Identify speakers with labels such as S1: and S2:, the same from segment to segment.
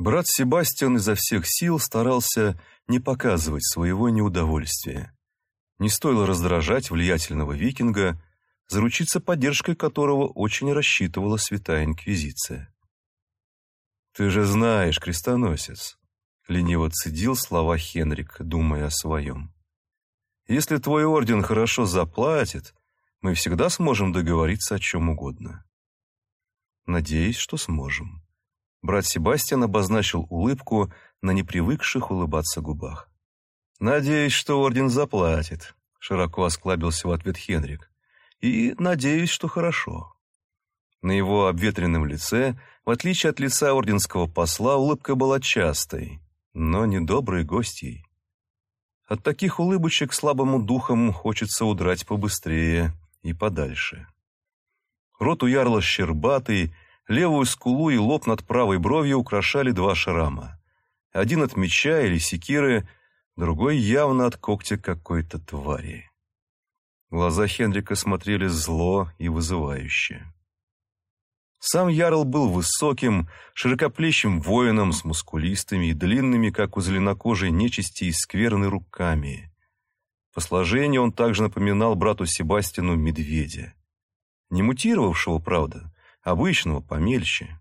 S1: Брат Себастьян изо всех сил старался не показывать своего неудовольствия. Не стоило раздражать влиятельного викинга, заручиться поддержкой которого очень рассчитывала Святая Инквизиция. «Ты же знаешь, крестоносец», — лениво цедил слова Хенрик, думая о своем. «Если твой орден хорошо заплатит, мы всегда сможем договориться о чем угодно». «Надеюсь, что сможем». Брат Себастьян обозначил улыбку на непривыкших улыбаться губах. «Надеюсь, что орден заплатит», — широко осклабился в ответ Хенрик. «И надеюсь, что хорошо». На его обветренном лице, в отличие от лица орденского посла, улыбка была частой, но недоброй гостьей. От таких улыбочек слабому духом хочется удрать побыстрее и подальше. Рот у ярла щербатый, левую скулу и лоб над правой бровью украшали два шрама. Один от меча или секиры, другой явно от когтя какой-то твари. Глаза Хенрика смотрели зло и вызывающе. Сам Ярл был высоким, широкоплечим воином с мускулистыми и длинными, как у зеленокожей нечисти, и скверны руками. По сложению он также напоминал брату Себастину медведя. Не мутировавшего, правда, обычного, помельче.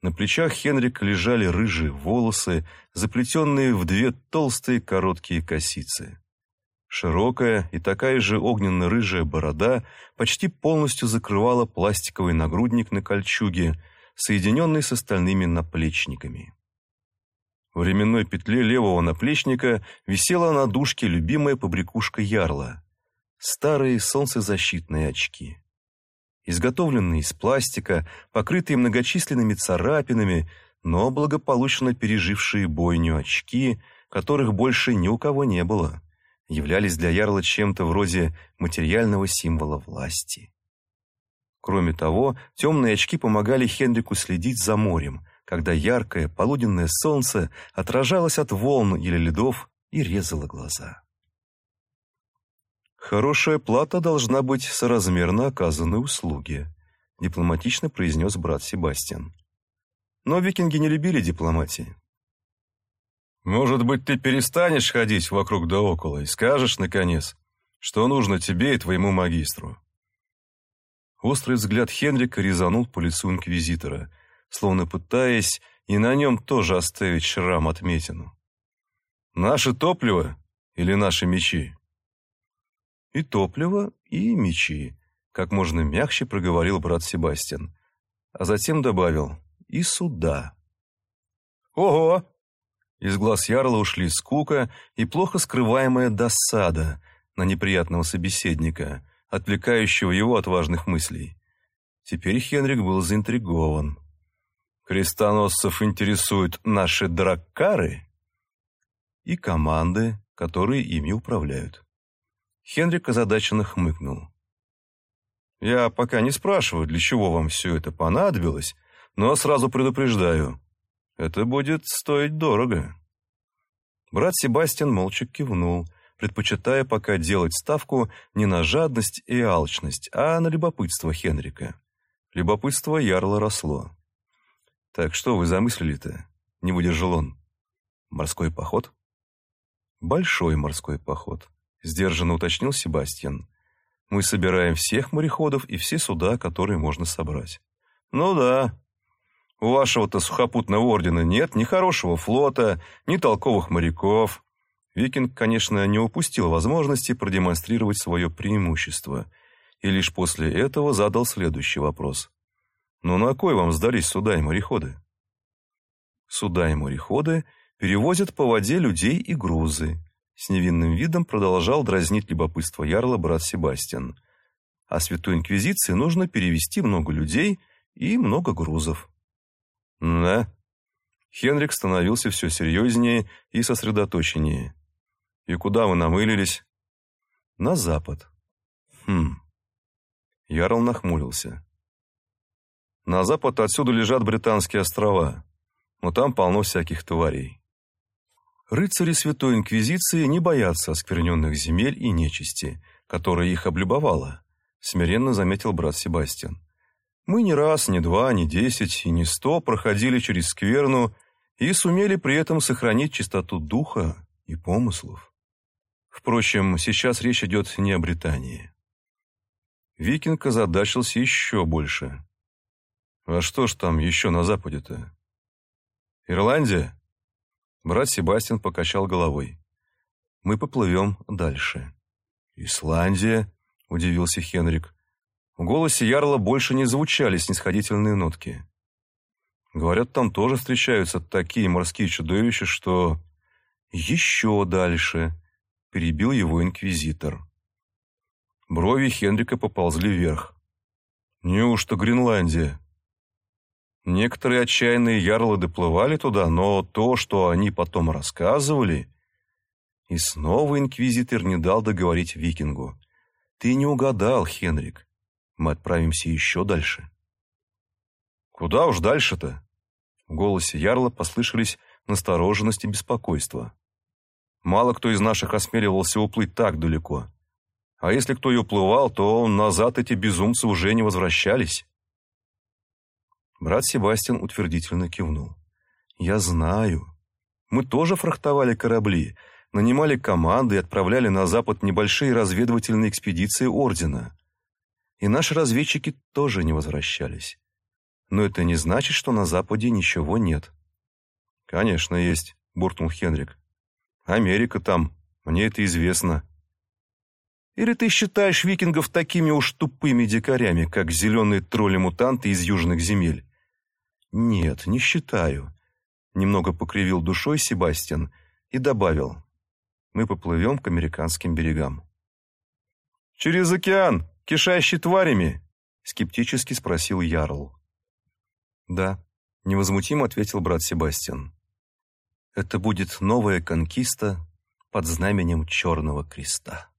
S1: На плечах Хенрика лежали рыжие волосы, заплетенные в две толстые короткие косицы. Широкая и такая же огненно-рыжая борода почти полностью закрывала пластиковый нагрудник на кольчуге, соединенный с остальными наплечниками. В временной петле левого наплечника висела на дужке любимая побрякушка ярла — старые солнцезащитные очки. Изготовленные из пластика, покрытые многочисленными царапинами, но благополучно пережившие бойню очки, которых больше ни у кого не было — являлись для Ярла чем-то вроде материального символа власти. Кроме того, темные очки помогали Хенрику следить за морем, когда яркое полуденное солнце отражалось от волн или ледов и резало глаза. «Хорошая плата должна быть соразмерно оказанной услуге», дипломатично произнес брат Себастьян. Но викинги не любили дипломатии. Может быть, ты перестанешь ходить вокруг да около и скажешь, наконец, что нужно тебе и твоему магистру?» Острый взгляд Хенрика резанул по лицу инквизитора, словно пытаясь и на нем тоже оставить шрам отметину. «Наше топливо или наши мечи?» «И топливо, и мечи», — как можно мягче проговорил брат Себастьян, а затем добавил «и суда». «Ого!» Из глаз Ярла ушли скука и плохо скрываемая досада на неприятного собеседника, отвлекающего его от важных мыслей. Теперь Хенрик был заинтригован. «Крестоносцев интересуют наши драккары?» «И команды, которые ими управляют». Хенрик озадаченно хмыкнул. «Я пока не спрашиваю, для чего вам все это понадобилось, но сразу предупреждаю, это будет стоить дорого. Брат Себастьян молча кивнул, предпочитая пока делать ставку не на жадность и алчность, а на любопытство Хенрика. Любопытство ярло росло. «Так что вы замыслили-то?» — не выдержал он. «Морской поход?» «Большой морской поход», — сдержанно уточнил Себастьян. «Мы собираем всех мореходов и все суда, которые можно собрать». «Ну да», у вашего-то сухопутного ордена нет ни хорошего флота, ни толковых моряков. Викинг, конечно, не упустил возможности продемонстрировать свое преимущество, и лишь после этого задал следующий вопрос. «Ну на кой вам сдались суда и мореходы?» Суда и мореходы перевозят по воде людей и грузы. С невинным видом продолжал дразнить любопытство Ярла брат Себастьян. А Святой Инквизиции нужно перевести много людей и много грузов. «Да?» Хенрик становился все серьезнее и сосредоточеннее. «И куда вы намылились?» «На запад». «Хм...» Ярл нахмурился. «На запад отсюда лежат британские острова, но там полно всяких тварей. Рыцари Святой Инквизиции не боятся оскверненных земель и нечисти, которая их облюбовала», смиренно заметил брат Себастьян. Мы не раз, не два, не десять и не сто проходили через скверну и сумели при этом сохранить чистоту духа и помыслов. Впрочем, сейчас речь идет не о Британии. Викинг озадачился еще больше. А что ж там еще на Западе-то? Ирландия? Брат Себастьян покачал головой. Мы поплывем дальше. Исландия? Удивился Хенрик. В голосе Ярла больше не звучали снисходительные нотки. Говорят, там тоже встречаются такие морские чудовища, что... Еще дальше, перебил его инквизитор. Брови Хенрика поползли вверх. Неужто Гренландия? Некоторые отчаянные ярлы доплывали туда, но то, что они потом рассказывали... И снова инквизитор не дал договорить викингу. Ты не угадал, Хенрик. Мы отправимся еще дальше. Куда уж дальше-то? В голосе Ярла послышались настороженность и беспокойство. Мало кто из наших осмеливался уплыть так далеко. А если кто и уплывал, то назад эти безумцы уже не возвращались. Брат Себастьян утвердительно кивнул. «Я знаю. Мы тоже фрахтовали корабли, нанимали команды и отправляли на запад небольшие разведывательные экспедиции Ордена. И наши разведчики тоже не возвращались. Но это не значит, что на западе ничего нет. «Конечно, есть», — буркнул Хенрик. «Америка там, мне это известно». «Или ты считаешь викингов такими уж тупыми дикарями, как зеленые тролли-мутанты из южных земель?» «Нет, не считаю», — немного покривил душой Себастьян и добавил. «Мы поплывем к американским берегам». «Через океан, кишащий тварями?» — скептически спросил Ярл. «Да», — невозмутимо ответил брат Себастьян. «Это будет новая конкиста под знаменем Черного Креста».